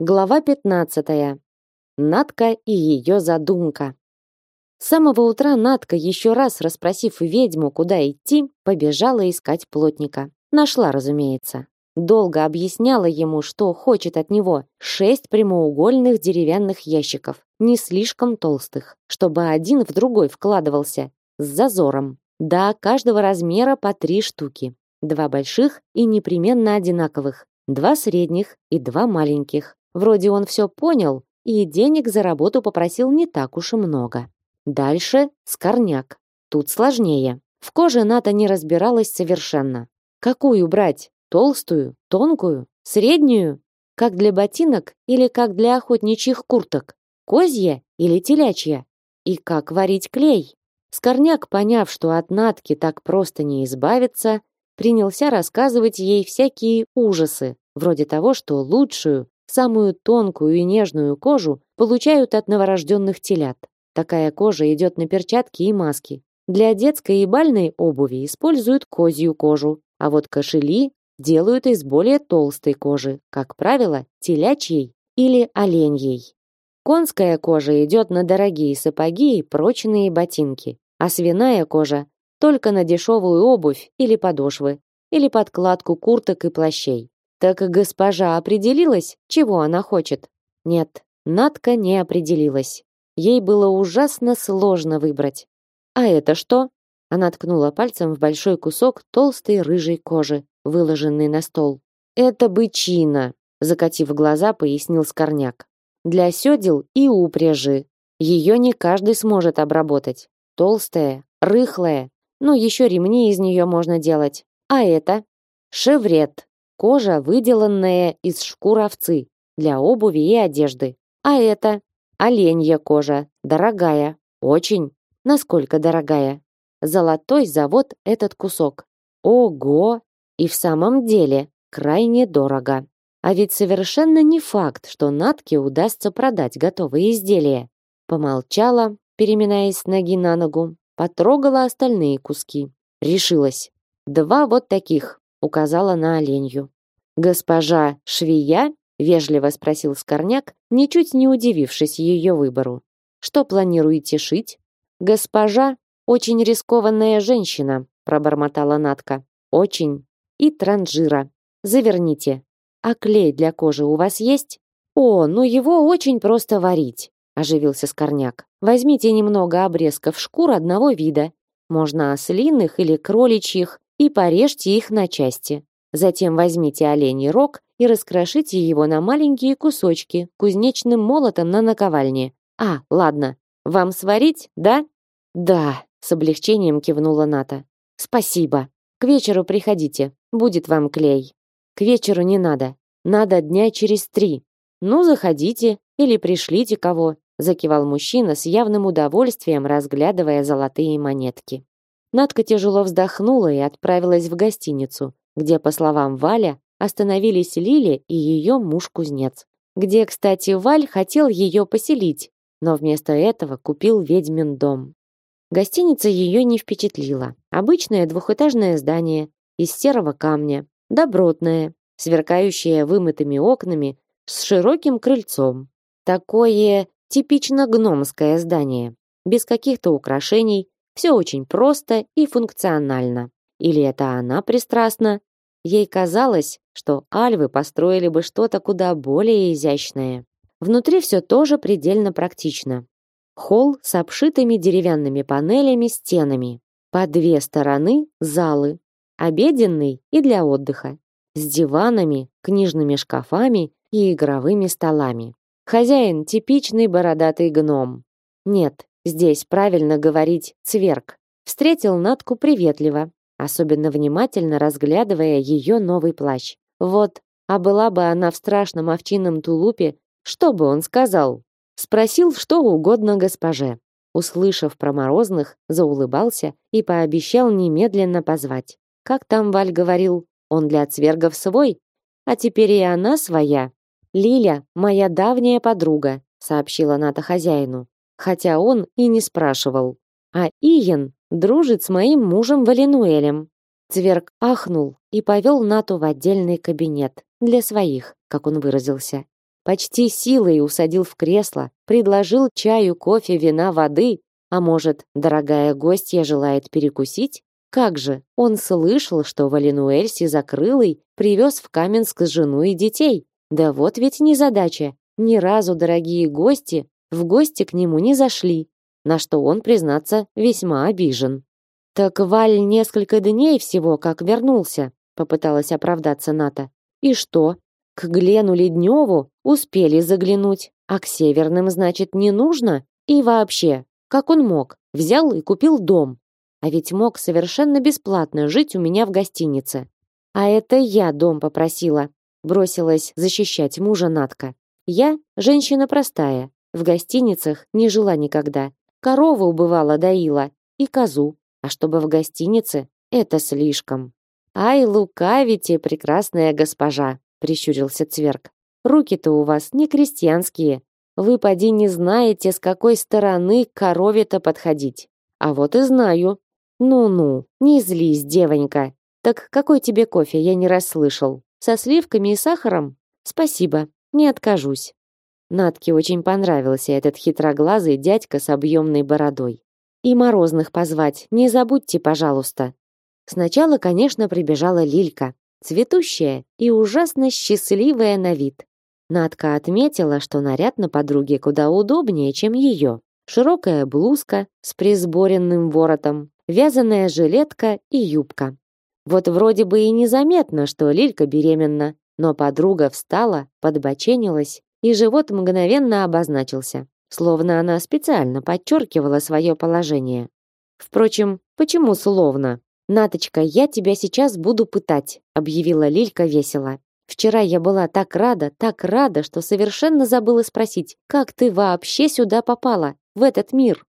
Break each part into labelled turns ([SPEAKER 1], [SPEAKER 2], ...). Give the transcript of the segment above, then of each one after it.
[SPEAKER 1] Глава 15. Надка и ее задумка. С самого утра Надка, еще раз расспросив ведьму, куда идти, побежала искать плотника. Нашла, разумеется. Долго объясняла ему, что хочет от него. Шесть прямоугольных деревянных ящиков, не слишком толстых, чтобы один в другой вкладывался, с зазором. Да, каждого размера по три штуки. Два больших и непременно одинаковых, два средних и два маленьких Вроде он все понял и денег за работу попросил не так уж и много. Дальше скорняк. Тут сложнее. В коже Ната не разбиралась совершенно. Какую брать? Толстую, тонкую, среднюю? Как для ботинок или как для охотничьих курток? Козья или телячья? И как варить клей? Скорняк, поняв, что от Натки так просто не избавиться, принялся рассказывать ей всякие ужасы, вроде того, что лучшую, Самую тонкую и нежную кожу получают от новорожденных телят. Такая кожа идет на перчатки и маски. Для детской и бальной обуви используют козью кожу, а вот кошели делают из более толстой кожи, как правило, телячьей или оленьей. Конская кожа идет на дорогие сапоги и прочные ботинки, а свиная кожа только на дешевую обувь или подошвы, или подкладку курток и плащей. Так госпожа определилась, чего она хочет? Нет, Надка не определилась. Ей было ужасно сложно выбрать. А это что? Она ткнула пальцем в большой кусок толстой рыжей кожи, выложенный на стол. Это бычина, закатив глаза, пояснил Скорняк. Для сёдел и упряжи. Ее не каждый сможет обработать. Толстая, рыхлая, ну еще ремни из нее можно делать. А это шеврет, Кожа, выделанная из шкур овцы для обуви и одежды. А это оленья кожа, дорогая, очень. Насколько дорогая? Золотой завод этот кусок. Ого! И в самом деле крайне дорого. А ведь совершенно не факт, что Натке удастся продать готовые изделия. Помолчала, переминаясь ноги на ногу, потрогала остальные куски. Решилась. Два вот таких, указала на оленью. Госпожа Швия вежливо спросил Скорняк, ничуть не удивившись ее выбору. Что планируете шить? Госпожа очень рискованная женщина, пробормотала Натка. Очень и транжира. Заверните. А клей для кожи у вас есть? О, ну его очень просто варить, оживился Скорняк. Возьмите немного обрезков шкур одного вида, можно ослиных или кроличьих, и порежьте их на части. Затем возьмите оленей рог и раскрошите его на маленькие кусочки кузнечным молотом на наковальне. А, ладно. Вам сварить, да? Да, с облегчением кивнула Ната. Спасибо. К вечеру приходите. Будет вам клей. К вечеру не надо. Надо дня через три. Ну, заходите или пришлите кого, закивал мужчина с явным удовольствием, разглядывая золотые монетки. Надка тяжело вздохнула и отправилась в гостиницу, где, по словам Валя, остановились Лили и ее муж-кузнец. Где, кстати, Валь хотел ее поселить, но вместо этого купил ведьмин дом. Гостиница ее не впечатлила. Обычное двухэтажное здание из серого камня, добротное, сверкающее вымытыми окнами, с широким крыльцом. Такое типично гномское здание, без каких-то украшений, все очень просто и функционально. Или это она пристрастна? Ей казалось, что альвы построили бы что-то куда более изящное. Внутри все тоже предельно практично. Холл с обшитыми деревянными панелями стенами. По две стороны залы. Обеденный и для отдыха. С диванами, книжными шкафами и игровыми столами. Хозяин типичный бородатый гном. Нет, Здесь правильно говорить цверк. Встретил Натку приветливо, особенно внимательно разглядывая ее новый плащ. Вот, а была бы она в страшном овчинном тулупе, что бы он сказал? Спросил что угодно госпоже. Услышав про морозных, заулыбался и пообещал немедленно позвать. Как там Валь говорил, он для цвергов свой, а теперь и она своя. Лиля, моя давняя подруга, сообщила Ната хозяину хотя он и не спрашивал. А Иен дружит с моим мужем Валинуэлем. Цверк ахнул и повел Нату в отдельный кабинет для своих, как он выразился. почти силой усадил в кресло, предложил чаю, кофе, вина, воды, а может, дорогая гостья желает перекусить? Как же, он слышал, что Валинуэль Сизакрылый привез в Каменск жену и детей. Да вот ведь незадача. Ни разу дорогие гости в гости к нему не зашли, на что он, признаться, весьма обижен. Так Валь несколько дней всего как вернулся, попыталась оправдаться Ната. И что? К Глену Ледневу успели заглянуть, а к Северным, значит, не нужно? И вообще, как он мог? Взял и купил дом. А ведь мог совершенно бесплатно жить у меня в гостинице. А это я дом попросила, бросилась защищать мужа Натка. Я женщина простая, в гостиницах не жила никогда. Корову убывала доила и козу. А чтобы в гостинице, это слишком. Ай, лукавите, прекрасная госпожа, прищурился Цверк. Руки-то у вас не крестьянские. Вы поди не знаете, с какой стороны к корове-то подходить. А вот и знаю. Ну-ну, не злись, девонька. Так какой тебе кофе, я не расслышал. Со сливками и сахаром? Спасибо, не откажусь. Натке очень понравился этот хитроглазый дядька с объемной бородой. И морозных позвать не забудьте, пожалуйста. Сначала, конечно, прибежала Лилька, цветущая и ужасно счастливая на вид. Надка отметила, что наряд на подруге куда удобнее, чем ее. Широкая блузка с присборенным воротом, вязаная жилетка и юбка. Вот вроде бы и незаметно, что Лилька беременна, но подруга встала, подбоченилась, и живот мгновенно обозначился, словно она специально подчеркивала свое положение. Впрочем, почему словно? Наточка, я тебя сейчас буду пытать, объявила Лилька весело. Вчера я была так рада, так рада, что совершенно забыла спросить, как ты вообще сюда попала, в этот мир?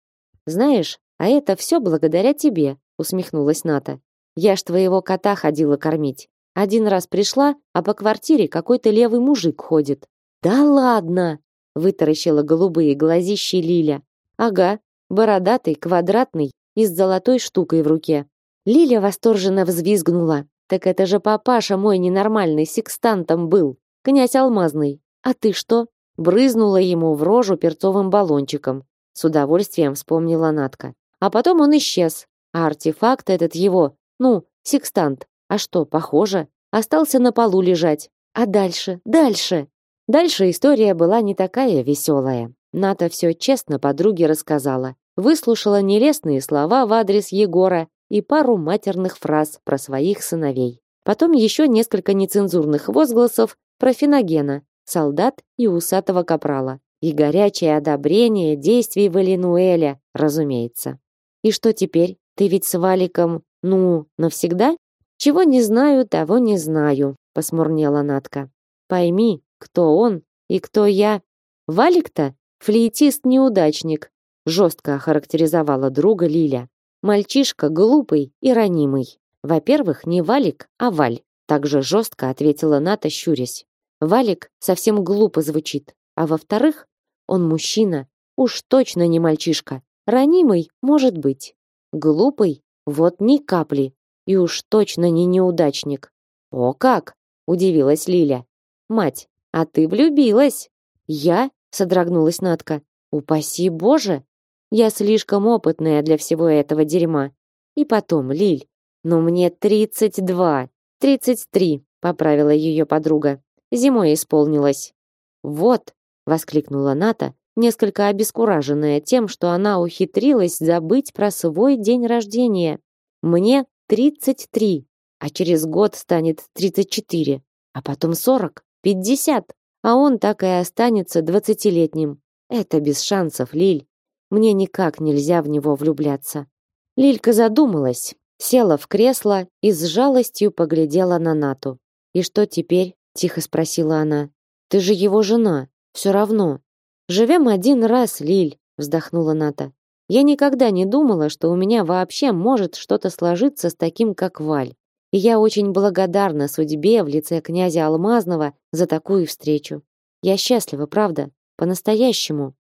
[SPEAKER 1] Знаешь, а это все благодаря тебе, усмехнулась Ната. Я ж твоего кота ходила кормить. Один раз пришла, а по квартире какой-то левый мужик ходит. Да ладно, вытаращила голубые глазищи Лиля. Ага, бородатый, квадратный и с золотой штукой в руке. Лиля восторженно взвизгнула. Так это же папаша мой ненормальный секстантом был, князь Алмазный. А ты что? Брызнула ему в рожу перцовым баллончиком. С удовольствием вспомнила Натка. А потом он исчез. А артефакт этот его, ну, секстант. А что, похоже, остался на полу лежать. А дальше, дальше. Дальше история была не такая веселая. Ната все честно подруге рассказала. Выслушала нелестные слова в адрес Егора и пару матерных фраз про своих сыновей. Потом еще несколько нецензурных возгласов про Финогена, солдат и усатого капрала. И горячее одобрение действий Валинуэля, разумеется. И что теперь? Ты ведь с Валиком, ну, навсегда? Чего не знаю, того не знаю, посмурнела Натка. Пойми, кто он и кто я. Валик-то флейтист-неудачник, жестко охарактеризовала друга Лиля. Мальчишка глупый и ранимый. Во-первых, не Валик, а Валь. Также жестко ответила Ната, щурясь. Валик совсем глупо звучит. А во-вторых, он мужчина, уж точно не мальчишка. Ранимый, может быть. Глупый, вот ни капли. И уж точно не неудачник. О как! Удивилась Лиля. Мать, а ты влюбилась? Я? Содрогнулась Натка. Упаси Боже! Я слишком опытная для всего этого дерьма. И потом, Лиль, ну мне тридцать два, тридцать три, поправила ее подруга. Зимой исполнилось. Вот, воскликнула Ната, несколько обескураженная тем, что она ухитрилась забыть про свой день рождения. Мне тридцать три, а через год станет тридцать четыре, а потом сорок, пятьдесят, а он так и останется двадцатилетним. Это без шансов, Лиль. Мне никак нельзя в него влюбляться. Лилька задумалась, села в кресло и с жалостью поглядела на Нату. И что теперь? тихо спросила она. Ты же его жена, все равно. Живем один раз, Лиль, вздохнула Ната. Я никогда не думала, что у меня вообще может что-то сложиться с таким, как Валь. И я очень благодарна судьбе в лице князя Алмазного за такую встречу. Я счастлива, правда, по-настоящему.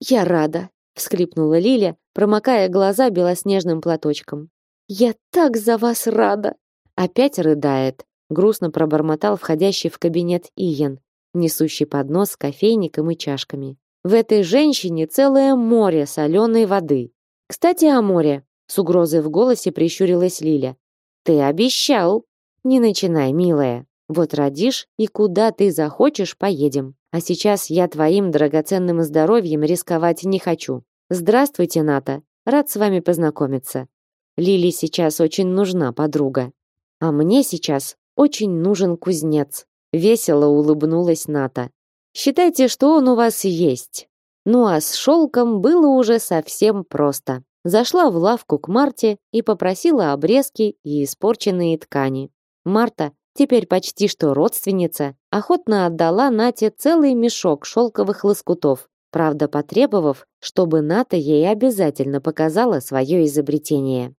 [SPEAKER 1] Я рада, всхлипнула Лиля, промокая глаза белоснежным платочком. Я так за вас рада. Опять рыдает, грустно пробормотал входящий в кабинет Иен. несущий поднос с кофейником и чашками. В этой женщине целое море соленой воды. Кстати, о море. С угрозой в голосе прищурилась Лиля. Ты обещал. Не начинай, милая. Вот родишь и куда ты захочешь, поедем. А сейчас я твоим драгоценным здоровьем рисковать не хочу. Здравствуйте, Ната. Рад с вами познакомиться. Лили сейчас очень нужна подруга. А мне сейчас очень нужен кузнец. Весело улыбнулась Ната. Считайте, что он у вас есть. Ну а с шелком было уже совсем просто. Зашла в лавку к Марте и попросила обрезки и испорченные ткани. Марта, теперь почти что родственница, охотно отдала Нате целый мешок шелковых лоскутов, правда потребовав, чтобы Ната ей обязательно показала свое изобретение.